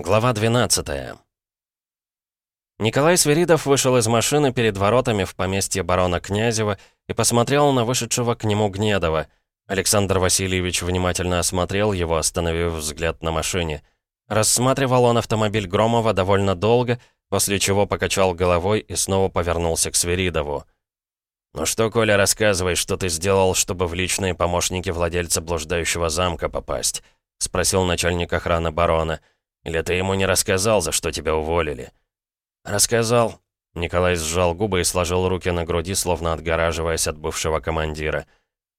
Глава 12 Николай Свиридов вышел из машины перед воротами в поместье барона Князева и посмотрел на вышедшего к нему Гнедова. Александр Васильевич внимательно осмотрел его, остановив взгляд на машине. Рассматривал он автомобиль Громова довольно долго, после чего покачал головой и снова повернулся к Свиридову. «Ну что, Коля, рассказывай, что ты сделал, чтобы в личные помощники владельца блуждающего замка попасть?» — спросил начальник охраны барона. — или ты ему не рассказал, за что тебя уволили?» «Рассказал». Николай сжал губы и сложил руки на груди, словно отгораживаясь от бывшего командира.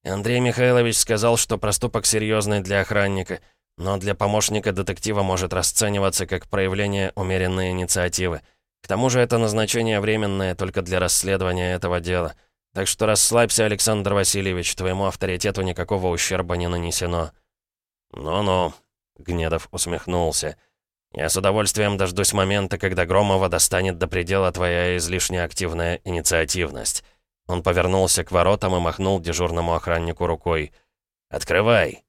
Андрей Михайлович сказал, что проступок серьезный для охранника, но для помощника детектива может расцениваться как проявление умеренной инициативы. К тому же это назначение временное только для расследования этого дела. Так что расслабься, Александр Васильевич, твоему авторитету никакого ущерба не нанесено». «Ну-ну», — Гнедов усмехнулся, — я с удовольствием дождусь момента, когда Громова достанет до предела твоя излишне активная инициативность». Он повернулся к воротам и махнул дежурному охраннику рукой. «Открывай!»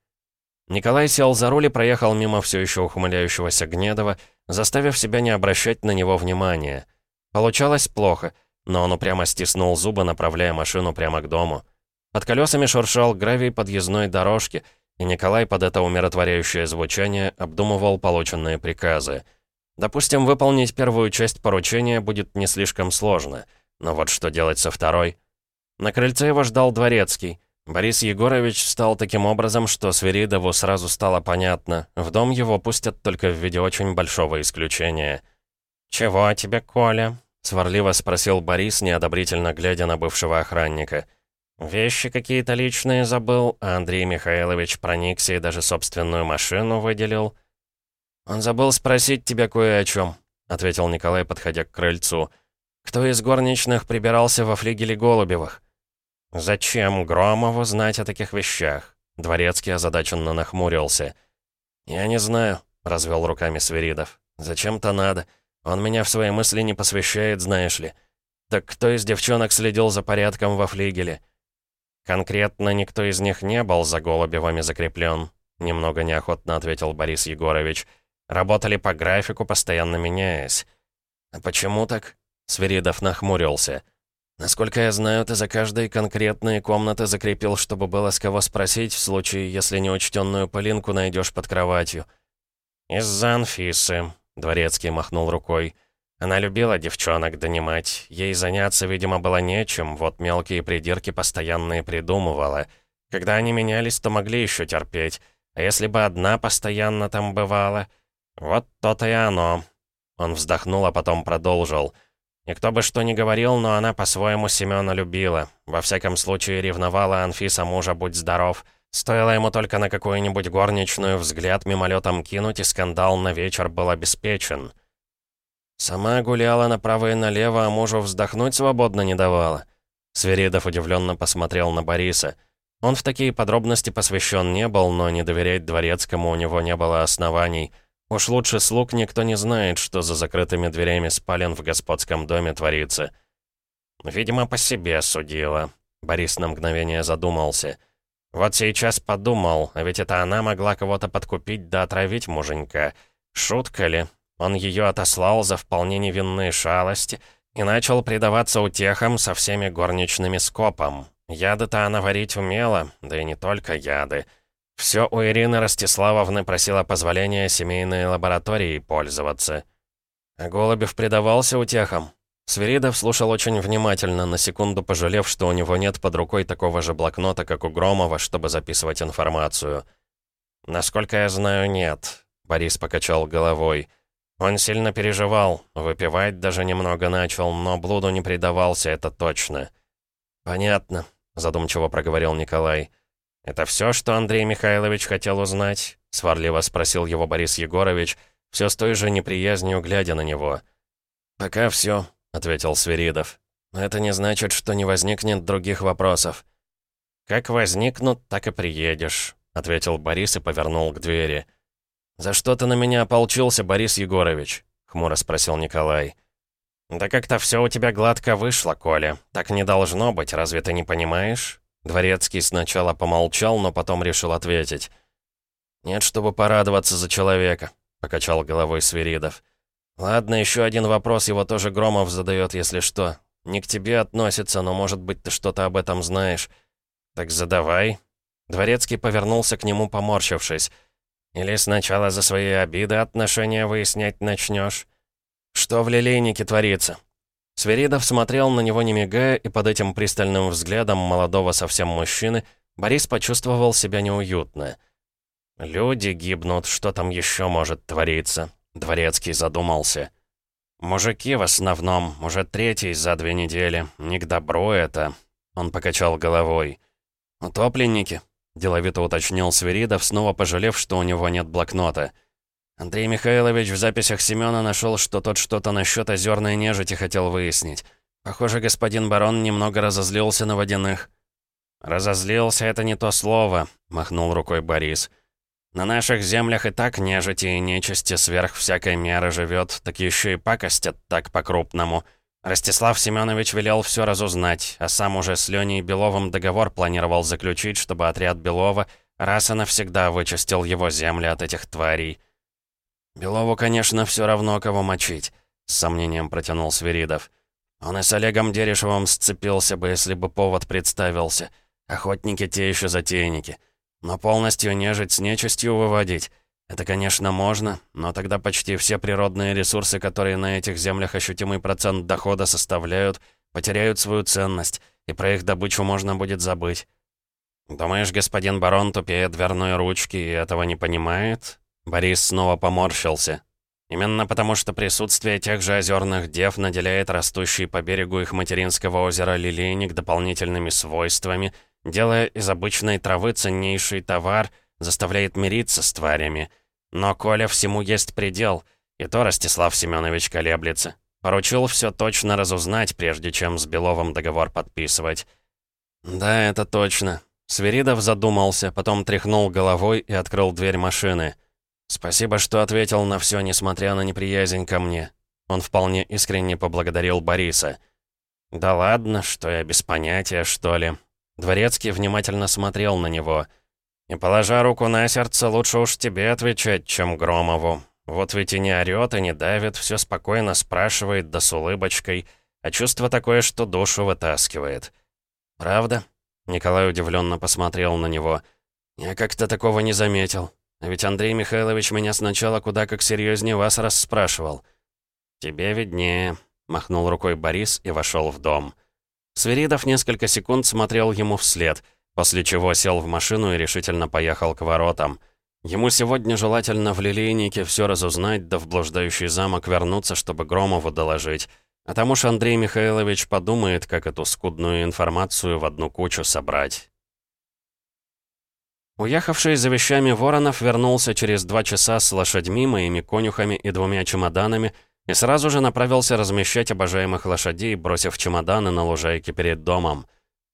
Николай сел за руль и проехал мимо все еще ухмыляющегося Гнедова, заставив себя не обращать на него внимания. Получалось плохо, но он упрямо стиснул зубы, направляя машину прямо к дому. Под колесами шуршал гравий подъездной дорожки — и Николай под это умиротворяющее звучание обдумывал полученные приказы. Допустим, выполнить первую часть поручения будет не слишком сложно, но вот что делать со второй? На крыльце его ждал дворецкий. Борис Егорович стал таким образом, что Свиридову сразу стало понятно, в дом его пустят только в виде очень большого исключения. «Чего тебе, Коля?» — сварливо спросил Борис, неодобрительно глядя на бывшего охранника — «Вещи какие-то личные забыл, а Андрей Михайлович проникся и даже собственную машину выделил». «Он забыл спросить тебя кое о чем», — ответил Николай, подходя к крыльцу. «Кто из горничных прибирался во флигеле Голубевых?» «Зачем Громову знать о таких вещах?» Дворецкий озадаченно нахмурился. «Я не знаю», — развел руками Свиридов. «Зачем-то надо. Он меня в свои мысли не посвящает, знаешь ли. Так кто из девчонок следил за порядком во флигеле?» «Конкретно никто из них не был за Голубевыми закреплен», немного неохотно ответил Борис Егорович. «Работали по графику, постоянно меняясь». «А почему так?» Свиридов нахмурился. «Насколько я знаю, ты за каждой конкретные комнаты закрепил, чтобы было с кого спросить, в случае, если неучтенную пылинку найдешь под кроватью». «Из-за Анфисы», — Дворецкий махнул рукой. Она любила девчонок донимать. Ей заняться, видимо, было нечем, вот мелкие придирки постоянные придумывала. Когда они менялись, то могли еще терпеть. А если бы одна постоянно там бывала? Вот то-то и оно. Он вздохнул, а потом продолжил. Никто бы что ни говорил, но она по-своему Семёна любила. Во всяком случае, ревновала Анфиса мужа «Будь здоров». Стоило ему только на какую-нибудь горничную взгляд мимолетом кинуть, и скандал на вечер был обеспечен. «Сама гуляла направо и налево, а мужу вздохнуть свободно не давала». Сверидов удивленно посмотрел на Бориса. Он в такие подробности посвящен не был, но не доверять дворецкому у него не было оснований. Уж лучше слуг никто не знает, что за закрытыми дверями спален в господском доме творится. «Видимо, по себе судила». Борис на мгновение задумался. «Вот сейчас подумал, а ведь это она могла кого-то подкупить да отравить муженька. Шутка ли? Он ее отослал за вполне невинные шалости и начал предаваться утехам со всеми горничными скопом. Яды-то она варить умела, да и не только яды. Все у Ирины Ростиславовны просила позволения семейной лаборатории пользоваться. А Голубев предавался утехам. Свиридов слушал очень внимательно, на секунду пожалев, что у него нет под рукой такого же блокнота, как у Громова, чтобы записывать информацию. «Насколько я знаю, нет», — Борис покачал головой. Он сильно переживал, выпивать даже немного начал, но блуду не предавался, это точно. «Понятно», — задумчиво проговорил Николай. «Это все, что Андрей Михайлович хотел узнать?» — сварливо спросил его Борис Егорович, все с той же неприязнью глядя на него. «Пока все», — ответил Свиридов. «Это не значит, что не возникнет других вопросов». «Как возникнут, так и приедешь», — ответил Борис и повернул к двери. «За что ты на меня ополчился, Борис Егорович?» — хмуро спросил Николай. «Да как-то все у тебя гладко вышло, Коля. Так не должно быть, разве ты не понимаешь?» Дворецкий сначала помолчал, но потом решил ответить. «Нет, чтобы порадоваться за человека. — покачал головой Свиридов. «Ладно, еще один вопрос его тоже Громов задает, если что. Не к тебе относится, но, может быть, ты что-то об этом знаешь. Так задавай». Дворецкий повернулся к нему, поморщившись. «Или сначала за свои обиды отношения выяснять начнешь? Что в лилейнике творится?» Сверидов смотрел на него не мигая, и под этим пристальным взглядом молодого совсем мужчины Борис почувствовал себя неуютно. «Люди гибнут, что там еще может твориться?» Дворецкий задумался. «Мужики в основном, уже третий за две недели. Не к добру это». Он покачал головой. «Утопленники?» — деловито уточнил Свиридов, снова пожалев, что у него нет блокнота. Андрей Михайлович в записях Семёна нашел, что тот что-то насчет озерной нежити хотел выяснить. Похоже, господин барон немного разозлился на водяных. «Разозлился — это не то слово», — махнул рукой Борис. На наших землях и так нежити и нечисти сверх всякой меры живет, так еще и пакостят так по-крупному. Ростислав Семенович велел все разузнать, а сам уже с Леней Беловым договор планировал заключить, чтобы отряд Белова раз и навсегда вычистил его земли от этих тварей. «Белову, конечно, все равно, кого мочить», — с сомнением протянул Свиридов. «Он и с Олегом Дерешевым сцепился бы, если бы повод представился. Охотники те еще затейники». Но полностью нежить с нечистью выводить — это, конечно, можно, но тогда почти все природные ресурсы, которые на этих землях ощутимый процент дохода составляют, потеряют свою ценность, и про их добычу можно будет забыть. «Думаешь, господин барон тупее дверной ручки и этого не понимает?» Борис снова поморщился. Именно потому, что присутствие тех же озерных дев наделяет растущий по берегу их материнского озера лилейник дополнительными свойствами — делая из обычной травы ценнейший товар, заставляет мириться с тварями. Но Коля всему есть предел, и то Ростислав Семенович колеблется. Поручил все точно разузнать, прежде чем с Беловым договор подписывать. «Да, это точно». Свиридов задумался, потом тряхнул головой и открыл дверь машины. «Спасибо, что ответил на все, несмотря на неприязнь ко мне». Он вполне искренне поблагодарил Бориса. «Да ладно, что я без понятия, что ли?» Дворецкий внимательно смотрел на него. «И положа руку на сердце, лучше уж тебе отвечать, чем Громову. Вот ведь и не орёт, и не давит, все спокойно спрашивает, да с улыбочкой, а чувство такое, что душу вытаскивает». «Правда?» Николай удивленно посмотрел на него. «Я как-то такого не заметил. А ведь Андрей Михайлович меня сначала куда как серьезнее вас расспрашивал». «Тебе виднее», — махнул рукой Борис и вошел в дом. Свиридов несколько секунд смотрел ему вслед, после чего сел в машину и решительно поехал к воротам. Ему сегодня желательно в Лилейнике все разузнать, да в блуждающий замок вернуться, чтобы Громову доложить. А тому ж Андрей Михайлович подумает, как эту скудную информацию в одну кучу собрать. Уехавший за вещами Воронов вернулся через два часа с лошадьми, моими конюхами и двумя чемоданами, и сразу же направился размещать обожаемых лошадей, бросив чемоданы на лужайке перед домом.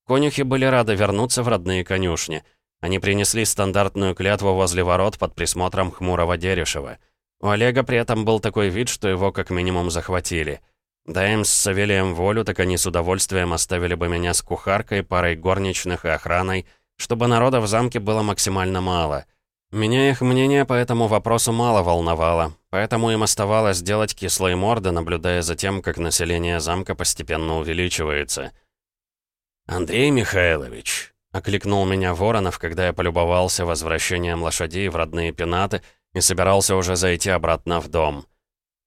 Конюхи были рады вернуться в родные конюшни. Они принесли стандартную клятву возле ворот под присмотром хмурого Дерешева. У Олега при этом был такой вид, что его как минимум захватили. Дай им с Савелием волю, так они с удовольствием оставили бы меня с кухаркой, парой горничных и охраной, чтобы народа в замке было максимально мало — меня их мнение по этому вопросу мало волновало, поэтому им оставалось делать кислые морды, наблюдая за тем, как население замка постепенно увеличивается. «Андрей Михайлович», — окликнул меня Воронов, когда я полюбовался возвращением лошадей в родные пенаты и собирался уже зайти обратно в дом.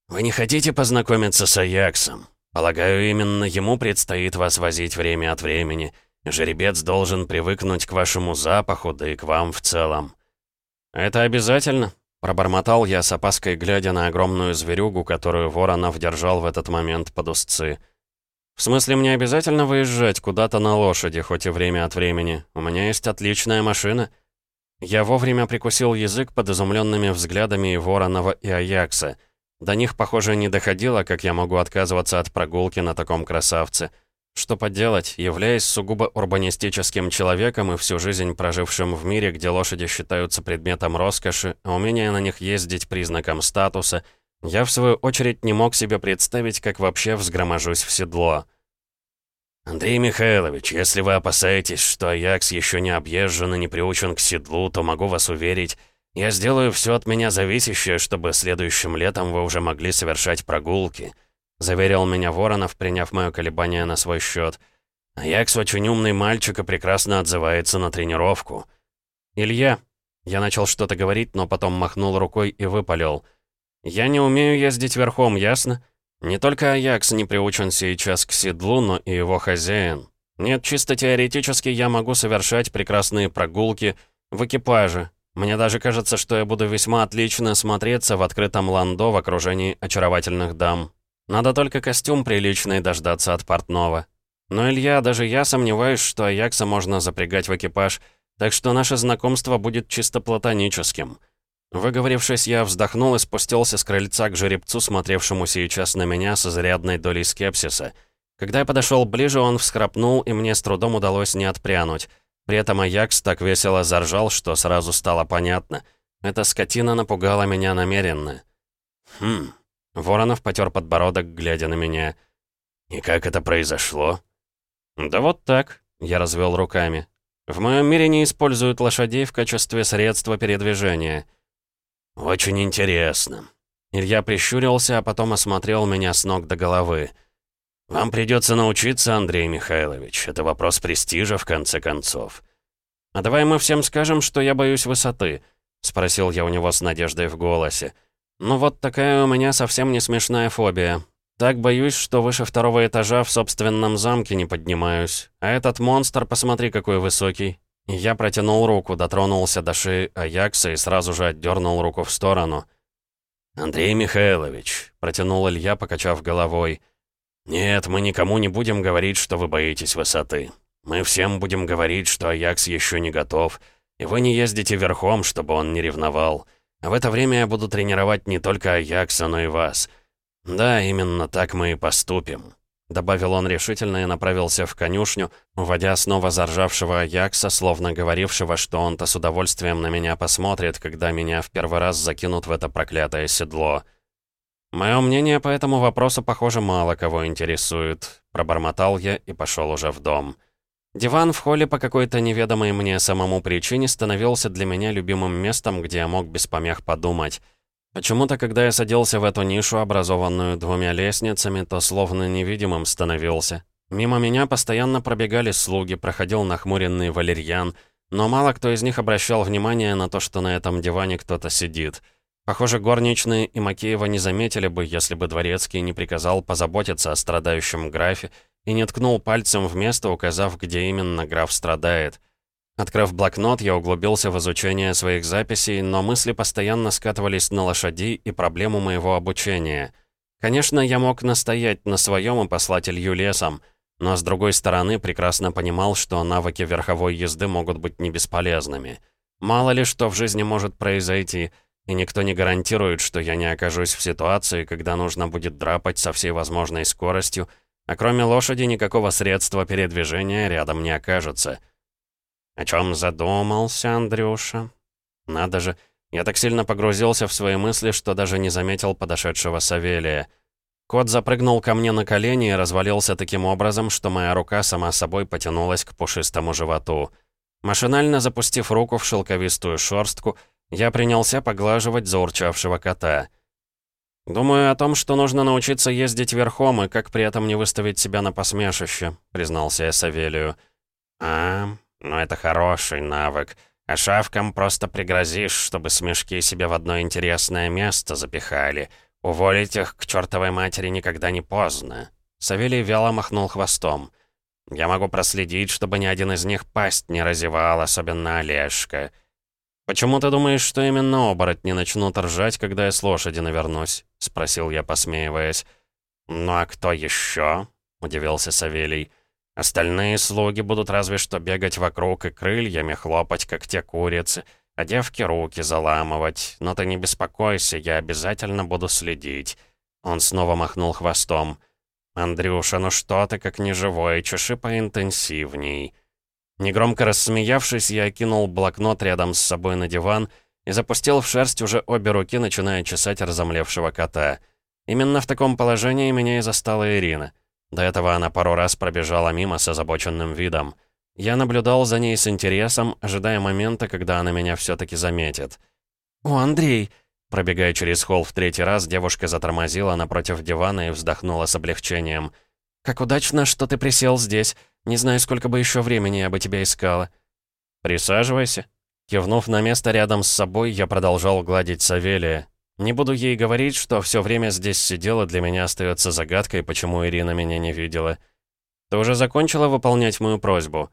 «Вы не хотите познакомиться с Аяксом? Полагаю, именно ему предстоит вас возить время от времени. Жеребец должен привыкнуть к вашему запаху, да и к вам в целом». «Это обязательно?» — пробормотал я с опаской, глядя на огромную зверюгу, которую Воронов держал в этот момент под узцы. «В смысле, мне обязательно выезжать куда-то на лошади, хоть и время от времени? У меня есть отличная машина». Я вовремя прикусил язык под изумленными взглядами и Воронова, и Аякса. До них, похоже, не доходило, как я могу отказываться от прогулки на таком красавце — что поделать, являясь сугубо урбанистическим человеком и всю жизнь прожившим в мире, где лошади считаются предметом роскоши, а умение на них ездить признаком статуса, я, в свою очередь, не мог себе представить, как вообще взгроможусь в седло. «Андрей Михайлович, если вы опасаетесь, что Аякс еще не объезжен и не приучен к седлу, то могу вас уверить, Я сделаю все от меня зависящее, чтобы следующим летом вы уже могли совершать прогулки», заверил меня Воронов, приняв мое колебание на свой счет. «Аякс очень умный мальчик и прекрасно отзывается на тренировку». «Илья», я начал что-то говорить, но потом махнул рукой и выпалил. «Я не умею ездить верхом, ясно? Не только Аякс не приучен сейчас к седлу, но и его хозяин. Нет, чисто теоретически я могу совершать прекрасные прогулки в экипаже, мне даже кажется, что я буду весьма отлично смотреться в открытом ландо в окружении очаровательных дам. Надо только костюм приличный дождаться от портного. Но, Илья, даже я сомневаюсь, что Аякса можно запрягать в экипаж, так что наше знакомство будет чисто платоническим. Выговорившись, я вздохнул и спустился с крыльца к жеребцу, смотревшему сейчас на меня с изрядной долей скепсиса. Когда я подошел ближе, он всхрапнул, и мне с трудом удалось не отпрянуть. При этом Аякс так весело заржал, что сразу стало понятно. Эта скотина напугала меня намеренно. «Хм...» Воронов потер подбородок, глядя на меня. «И как это произошло?» «Да вот так», — я развел руками. «В моем мире не используют лошадей в качестве средства передвижения». «Очень интересно». Илья прищурился, а потом осмотрел меня с ног до головы. «Вам придется научиться, Андрей Михайлович. Это вопрос престижа, в конце концов». «А давай мы всем скажем, что я боюсь высоты», — спросил я у него с надеждой в голосе. «Ну вот такая у меня совсем не смешная фобия. Так боюсь, что выше второго этажа в собственном замке не поднимаюсь. А этот монстр, посмотри, какой высокий». Я протянул руку, дотронулся до шеи Аякса и сразу же отдернул руку в сторону. «Андрей Михайлович», — протянул Илья, покачав головой, — «Нет, мы никому не будем говорить, что вы боитесь высоты. Мы всем будем говорить, что Аякс еще не готов, и вы не ездите верхом, чтобы он не ревновал. В это время я буду тренировать не только Аякса, но и вас. Да, именно так мы и поступим». Добавил он решительно и направился в конюшню, уводя снова заржавшего Аякса, словно говорившего, что он-то с удовольствием на меня посмотрит, когда меня в первый раз закинут в это проклятое седло. «Мое мнение по этому вопросу, похоже, мало кого интересует», — пробормотал я и пошел уже в дом. Диван в холле по какой-то неведомой мне самому причине становился для меня любимым местом, где я мог без помех подумать. Почему-то, когда я садился в эту нишу, образованную двумя лестницами, то словно невидимым становился. Мимо меня постоянно пробегали слуги, проходил нахмуренный валерьян, но мало кто из них обращал внимание на то, что на этом диване кто-то сидит — Похоже, горничные и Макеева не заметили бы, если бы Дворецкий не приказал позаботиться о страдающем графе и не ткнул пальцем в место, указав, где именно граф страдает. Открыв блокнот, я углубился в изучение своих записей, но мысли постоянно скатывались на лошади и проблему моего обучения. Конечно, я мог настоять на своем и послать Илью лесом, но, с другой стороны, прекрасно понимал, что навыки верховой езды могут быть не бесполезными. Мало ли что в жизни может произойти — и никто не гарантирует, что я не окажусь в ситуации, когда нужно будет драпать со всей возможной скоростью, а кроме лошади никакого средства передвижения рядом не окажется. О чем задумался Андрюша? Надо же, я так сильно погрузился в свои мысли, что даже не заметил подошедшего Савелия. Кот запрыгнул ко мне на колени и развалился таким образом, что моя рука сама собой потянулась к пушистому животу. Машинально запустив руку в шелковистую шорстку, я принялся поглаживать заурчавшего кота. «Думаю о том, что нужно научиться ездить верхом и как при этом не выставить себя на посмешище», — признался я Савелию. «А, ну это хороший навык. А шавкам просто пригрозишь, чтобы смешки себе в одно интересное место запихали. Уволить их к чертовой матери никогда не поздно». Савелий вяло махнул хвостом. «Я могу проследить, чтобы ни один из них пасть не разевал, особенно Олежка. «Почему ты думаешь, что именно оборотни начнут ржать, когда я с лошади навернусь?» — спросил я, посмеиваясь. «Ну а кто еще?» — удивился Савелий. «Остальные слуги будут разве что бегать вокруг и крыльями хлопать, как те курицы, а девки руки заламывать. Но ты не беспокойся, я обязательно буду следить». Он снова махнул хвостом. «Андрюша, ну что ты как неживой, чеши поинтенсивней». Негромко рассмеявшись, я кинул блокнот рядом с собой на диван и запустил в шерсть уже обе руки, начиная чесать разомлевшего кота. Именно в таком положении меня и застала Ирина. До этого она пару раз пробежала мимо с озабоченным видом. Я наблюдал за ней с интересом, ожидая момента, когда она меня все таки заметит. «О, Андрей!» Пробегая через холл в третий раз, девушка затормозила напротив дивана и вздохнула с облегчением. «Как удачно, что ты присел здесь. Не знаю, сколько бы еще времени я бы тебя искала». «Присаживайся». Кивнув на место рядом с собой, я продолжал гладить Савелия. Не буду ей говорить, что все время здесь сидела, для меня остается загадкой, почему Ирина меня не видела. Ты уже закончила выполнять мою просьбу?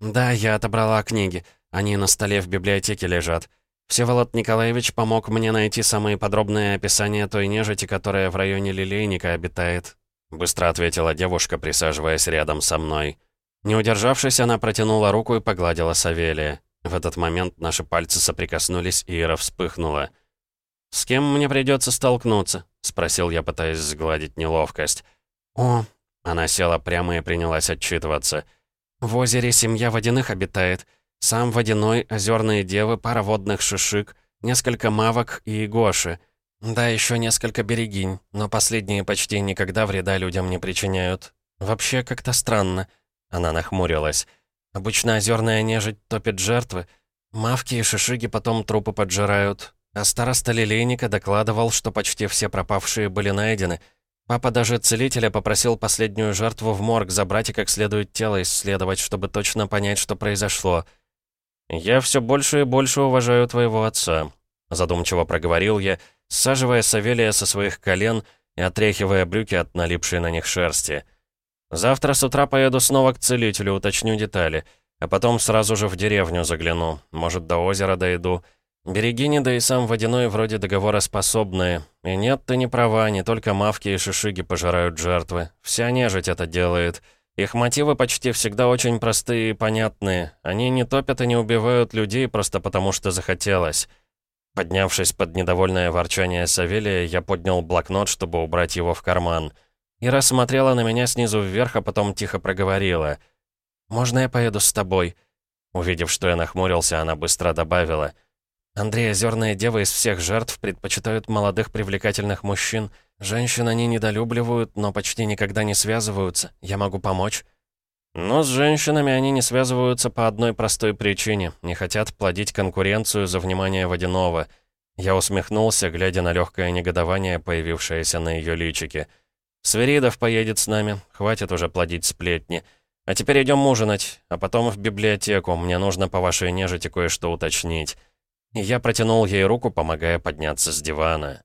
Да, я отобрала книги. Они на столе в библиотеке лежат. Всеволод Николаевич помог мне найти самые подробные описания той нежити, которая в районе Лилейника обитает. Быстро ответила девушка, присаживаясь рядом со мной. Не удержавшись, она протянула руку и погладила Савелия. В этот момент наши пальцы соприкоснулись, и Ира вспыхнула. «С кем мне придется столкнуться?» — спросил я, пытаясь сгладить неловкость. «О!» — она села прямо и принялась отчитываться. «В озере семья водяных обитает. Сам водяной, озерные девы, пара водных шишик, несколько мавок и гоши. Да, еще несколько берегинь, но последние почти никогда вреда людям не причиняют. Вообще как-то странно». Она нахмурилась. Обычно озерная нежить топит жертвы. Мавки и шишиги потом трупы поджирают. А староста Лилейника докладывал, что почти все пропавшие были найдены. Папа даже целителя попросил последнюю жертву в морг забрать и как следует тело исследовать, чтобы точно понять, что произошло. «Я все больше и больше уважаю твоего отца», — задумчиво проговорил я, саживая Савелия со своих колен и отряхивая брюки от налипшей на них шерсти. Завтра с утра поеду снова к целителю, уточню детали. А потом сразу же в деревню загляну. Может, до озера дойду. Берегини, да и сам Водяной вроде договора способные. И нет, ты не права, не только мавки и шишиги пожирают жертвы. Вся нежить это делает. Их мотивы почти всегда очень простые и понятные. Они не топят и не убивают людей просто потому, что захотелось. Поднявшись под недовольное ворчание Савелия, я поднял блокнот, чтобы убрать его в карман. Ира смотрела на меня снизу вверх, а потом тихо проговорила. «Можно я поеду с тобой?» Увидев, что я нахмурился, она быстро добавила. «Андрей, озерные девы из всех жертв предпочитают молодых привлекательных мужчин. Женщин они недолюбливают, но почти никогда не связываются. Я могу помочь?» «Но с женщинами они не связываются по одной простой причине. Не хотят плодить конкуренцию за внимание водяного». Я усмехнулся, глядя на легкое негодование, появившееся на ее личике. Свиридов поедет с нами, хватит уже плодить сплетни. А теперь идем ужинать, а потом в библиотеку, мне нужно по вашей нежити кое-что уточнить». Я протянул ей руку, помогая подняться с дивана.